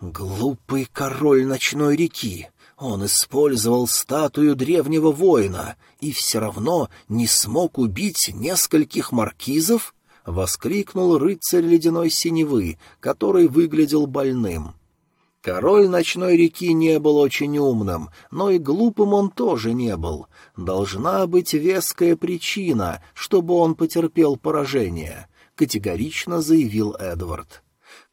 «Глупый король ночной реки! Он использовал статую древнего воина и все равно не смог убить нескольких маркизов?» — воскликнул рыцарь ледяной синевы, который выглядел больным. Король ночной реки не был очень умным, но и глупым он тоже не был. Должна быть веская причина, чтобы он потерпел поражение, — категорично заявил Эдвард.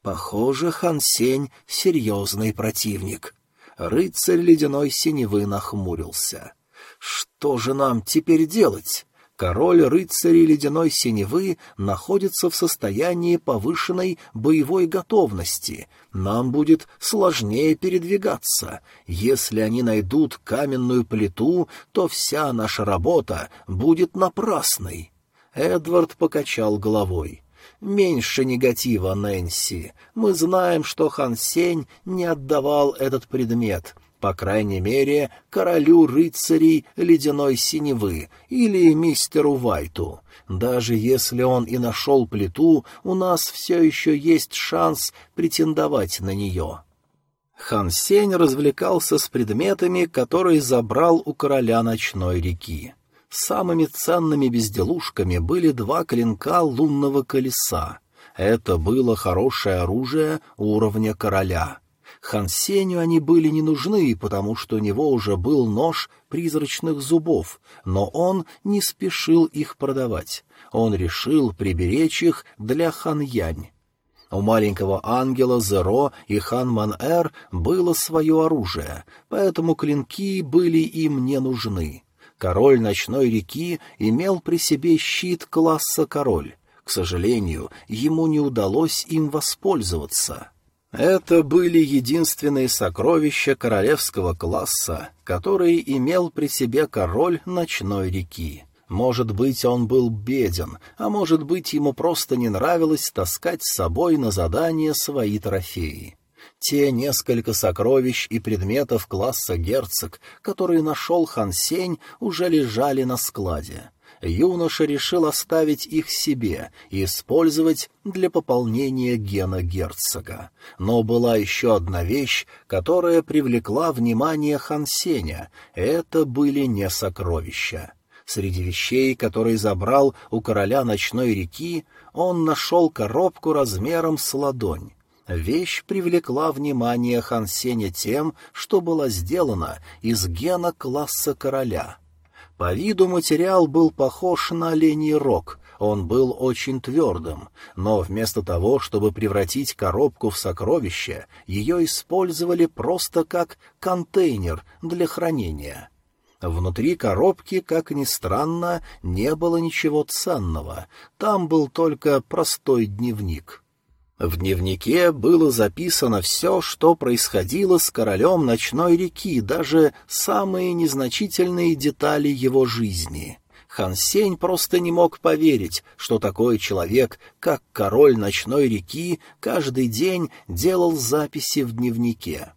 Похоже, Хан Сень — серьезный противник. Рыцарь ледяной синевы нахмурился. Что же нам теперь делать? Король рыцарей ледяной синевы находится в состоянии повышенной боевой готовности. Нам будет сложнее передвигаться. Если они найдут каменную плиту, то вся наша работа будет напрасной. Эдвард покачал головой. «Меньше негатива, Нэнси. Мы знаем, что Хан Сень не отдавал этот предмет, по крайней мере, королю рыцарей ледяной синевы или мистеру Вайту. Даже если он и нашел плиту, у нас все еще есть шанс претендовать на нее. Хан Сень развлекался с предметами, которые забрал у короля ночной реки. Самыми ценными безделушками были два клинка лунного колеса. Это было хорошее оружие уровня короля. Хан Сеню они были не нужны, потому что у него уже был нож призрачных зубов, но он не спешил их продавать. Он решил приберечь их для Хан Янь. У маленького ангела Зеро и Хан Ман-Эр было свое оружие, поэтому клинки были им не нужны. Король ночной реки имел при себе щит класса король. К сожалению, ему не удалось им воспользоваться. Это были единственные сокровища королевского класса, которые имел при себе король ночной реки. Может быть, он был беден, а может быть, ему просто не нравилось таскать с собой на задание свои трофеи. Те несколько сокровищ и предметов класса герцог, которые нашел Хан Сень, уже лежали на складе. Юноша решил оставить их себе и использовать для пополнения гена герцога. Но была еще одна вещь, которая привлекла внимание Хан Сеня — это были не сокровища. Среди вещей, которые забрал у короля ночной реки, он нашел коробку размером с ладонь. Вещь привлекла внимание Хансеня тем, что была сделана из гена класса короля. По виду материал был похож на оленей рог, он был очень твердым, но вместо того, чтобы превратить коробку в сокровище, ее использовали просто как контейнер для хранения. Внутри коробки, как ни странно, не было ничего ценного, там был только простой дневник. В дневнике было записано все, что происходило с королем ночной реки, даже самые незначительные детали его жизни. Хан Сень просто не мог поверить, что такой человек, как король ночной реки, каждый день делал записи в дневнике.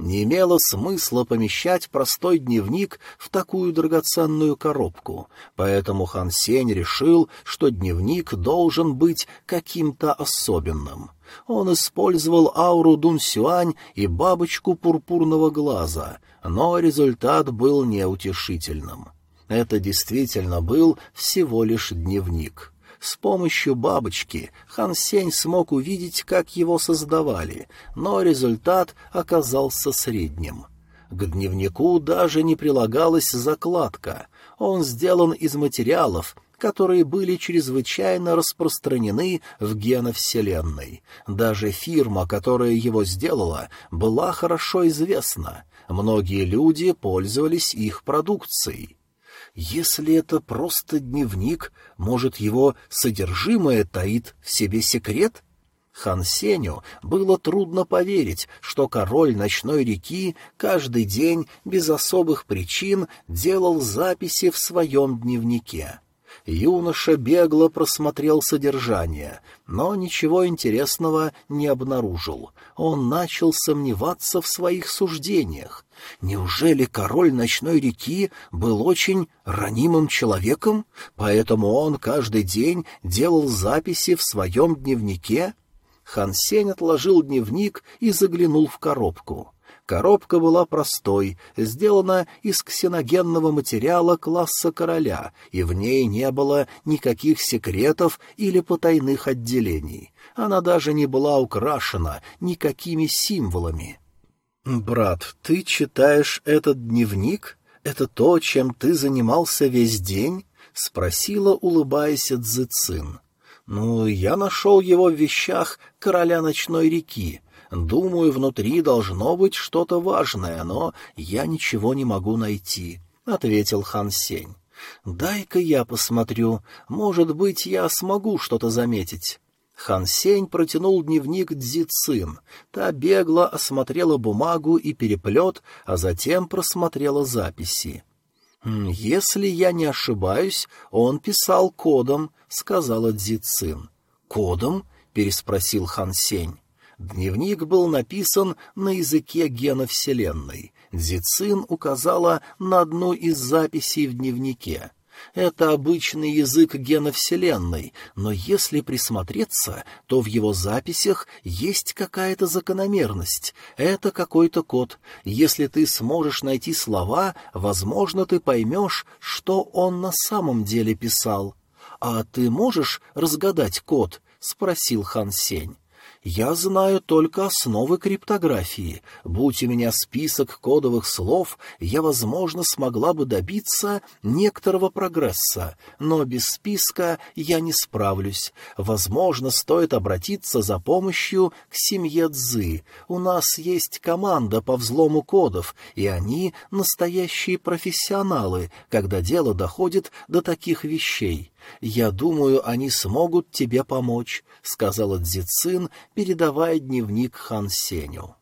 Не имело смысла помещать простой дневник в такую драгоценную коробку, поэтому Хан Сень решил, что дневник должен быть каким-то особенным. Он использовал ауру Дун Сюань и бабочку пурпурного глаза, но результат был неутешительным. Это действительно был всего лишь дневник. С помощью бабочки Хан Сень смог увидеть, как его создавали, но результат оказался средним. К дневнику даже не прилагалась закладка. Он сделан из материалов, которые были чрезвычайно распространены в геновселенной. Даже фирма, которая его сделала, была хорошо известна. Многие люди пользовались их продукцией. Если это просто дневник, может, его содержимое таит в себе секрет? Хан Сеню было трудно поверить, что король ночной реки каждый день без особых причин делал записи в своем дневнике. Юноша бегло просмотрел содержание, но ничего интересного не обнаружил. Он начал сомневаться в своих суждениях. Неужели король ночной реки был очень ранимым человеком, поэтому он каждый день делал записи в своем дневнике? Хан Сень отложил дневник и заглянул в коробку. Коробка была простой, сделана из ксеногенного материала класса короля, и в ней не было никаких секретов или потайных отделений. Она даже не была украшена никакими символами. «Брат, ты читаешь этот дневник? Это то, чем ты занимался весь день?» — спросила, улыбаясь Цзыцин. «Ну, я нашел его в вещах короля ночной реки», Думаю, внутри должно быть что-то важное, но я ничего не могу найти», — ответил Хан Сень. «Дай-ка я посмотрю. Может быть, я смогу что-то заметить». Хан Сень протянул дневник Дзи Цин. Та бегло осмотрела бумагу и переплет, а затем просмотрела записи. «Если я не ошибаюсь, он писал кодом», — сказала Дзи Цин. «Кодом?» — переспросил Хан Сень. Дневник был написан на языке гена Вселенной. Дзицин указала на одну из записей в дневнике. Это обычный язык гена Вселенной, но если присмотреться, то в его записях есть какая-то закономерность. Это какой-то код. Если ты сможешь найти слова, возможно, ты поймешь, что он на самом деле писал. «А ты можешь разгадать код?» — спросил Хан Сень. Я знаю только основы криптографии. Будь у меня список кодовых слов, я, возможно, смогла бы добиться некоторого прогресса, но без списка я не справлюсь. Возможно, стоит обратиться за помощью к семье Цзы. У нас есть команда по взлому кодов, и они настоящие профессионалы, когда дело доходит до таких вещей. «Я думаю, они смогут тебе помочь», — сказала Дзицин, передавая дневник Хан Сеню.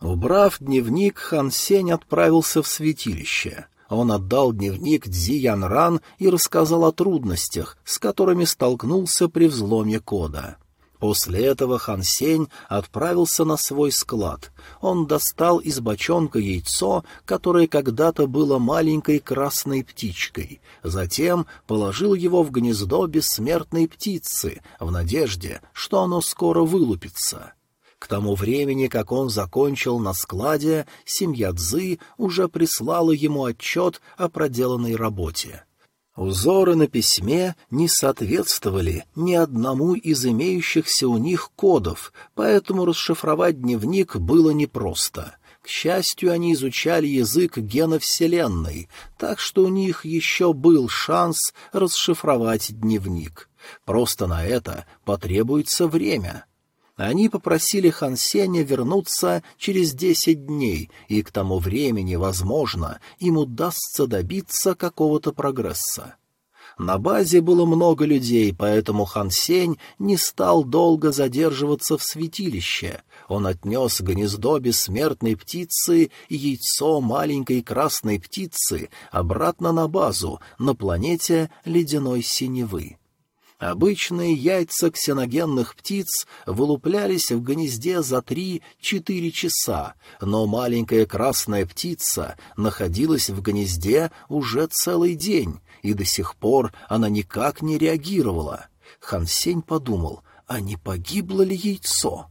Убрав дневник, Хан Сень отправился в святилище. Он отдал дневник Дзи Ян Ран и рассказал о трудностях, с которыми столкнулся при взломе кода. После этого Хан Сень отправился на свой склад. Он достал из бочонка яйцо, которое когда-то было маленькой красной птичкой. Затем положил его в гнездо бессмертной птицы, в надежде, что оно скоро вылупится. К тому времени, как он закончил на складе, семья Цзы уже прислала ему отчет о проделанной работе. Узоры на письме не соответствовали ни одному из имеющихся у них кодов, поэтому расшифровать дневник было непросто. К счастью, они изучали язык гена Вселенной, так что у них еще был шанс расшифровать дневник. Просто на это потребуется время. Они попросили Хан Сеня вернуться через десять дней, и к тому времени, возможно, им удастся добиться какого-то прогресса. На базе было много людей, поэтому Хан Сень не стал долго задерживаться в святилище. Он отнес гнездо бессмертной птицы и яйцо маленькой красной птицы обратно на базу на планете ледяной синевы. Обычные яйца ксеногенных птиц вылуплялись в гнезде за три-четыре часа, но маленькая красная птица находилась в гнезде уже целый день, и до сих пор она никак не реагировала. Хансень подумал, а не погибло ли яйцо?